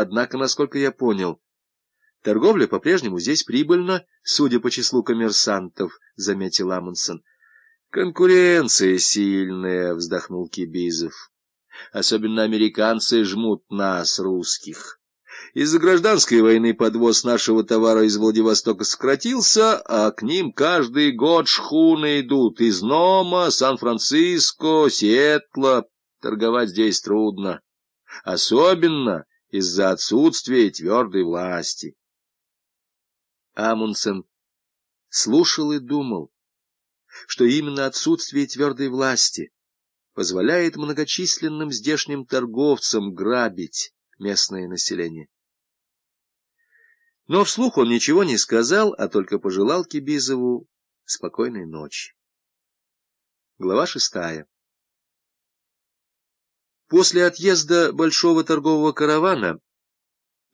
Однако, насколько я понял, торговля по-прежнему здесь прибыльна, судя по числу коммерсантов, — заметил Амундсен. — Конкуренция сильная, — вздохнул Кибизов. Особенно американцы жмут нас, русских. Из-за гражданской войны подвоз нашего товара из Владивостока сократился, а к ним каждый год шхуны идут из Нома, Сан-Франциско, Сиэтла. Торговать здесь трудно, особенно из-за отсутствия твердой власти. Амундсен слушал и думал, что именно отсутствие твердой власти позволяет многочисленным здешним торговцам грабить местное население. Но вслух он ничего не сказал, а только пожелал Кибизову спокойной ночи. Глава шестая После отъезда большого торгового каравана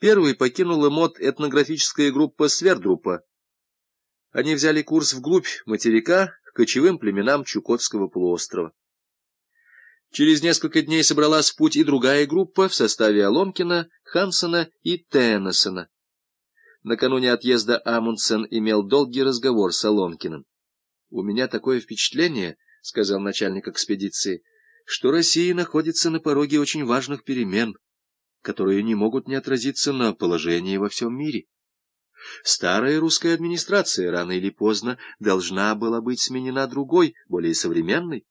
первой покинула мод этнографическая группа Свердрупа. Они взяли курс вглубь материка к кочевым племенам Чукотского полуострова. Через несколько дней собралась в путь и другая группа в составе Аломкина, Хансона и Теннесона. Накануне отъезда Амундсен имел долгий разговор с Аломкиным. — У меня такое впечатление, — сказал начальник экспедиции, — что Россия находится на пороге очень важных перемен, которые не могут не отразиться на положении во всем мире. Старая русская администрация рано или поздно должна была быть сменена другой, более современной.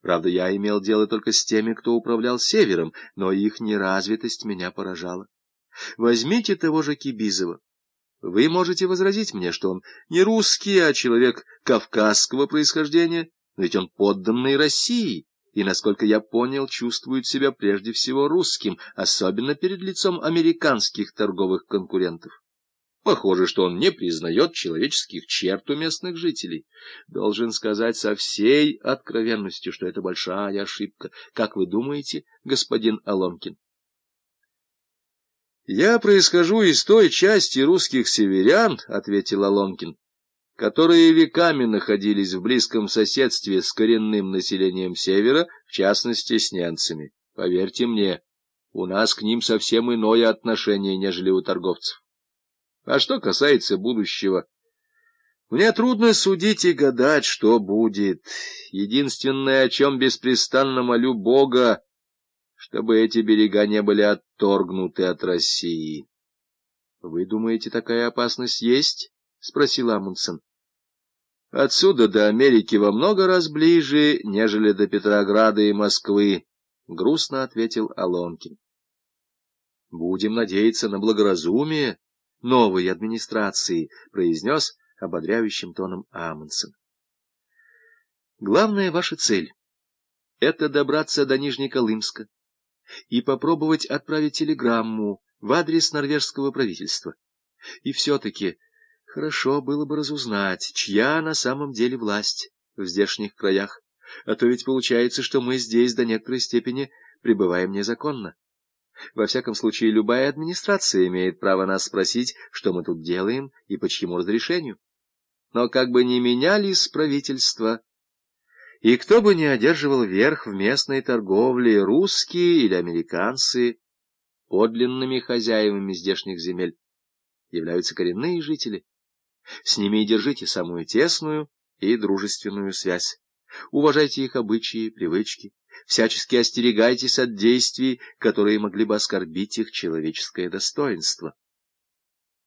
Правда, я имел дело только с теми, кто управлял Севером, но их неразвитость меня поражала. Возьмите того же Кибизова. Вы можете возразить мне, что он не русский, а человек кавказского происхождения, но ведь он подданный России, и, насколько я понял, чувствует себя прежде всего русским, особенно перед лицом американских торговых конкурентов. Похоже, что он не признает человеческих черт у местных жителей. Должен сказать со всей откровенностью, что это большая ошибка. Как вы думаете, господин Аломкин? — Я происхожу из той части русских северян, — ответил Аломкин, — которые веками находились в близком соседстве с коренным населением севера, в частности, с немцами. Поверьте мне, у нас к ним совсем иное отношение, нежели у торговцев. А что касается будущего, мне трудно судить и гадать, что будет. Единственное, о чем беспрестанно молю Бога, чтобы эти берега не были отторгнуты от России. — Вы думаете, такая опасность есть? — спросил Амундсен. — Отсюда до Америки во много раз ближе, нежели до Петрограда и Москвы, — грустно ответил Алонкин. — Будем надеяться на благоразумие новой администрации, — произнес ободряющим тоном Амундсен. — Главная ваша цель — это добраться до Нижнеколымска и попробовать отправить телеграмму в адрес норвежского правительства. И все-таки хорошо было бы разузнать, чья на самом деле власть в здешних краях, а то ведь получается, что мы здесь до некоторой степени пребываем незаконно. Во всяком случае, любая администрация имеет право нас спросить, что мы тут делаем и по чьему разрешению. Но как бы ни менялись правительства, и кто бы ни одерживал верх в местной торговле, русские или американцы, подлинными хозяевами здешних земель, являются коренные жители. С ними держите самую тесную и дружественную связь. Уважайте их обычаи, привычки, всячески остерегайтесь от действий, которые могли бы оскорбить их человеческое достоинство.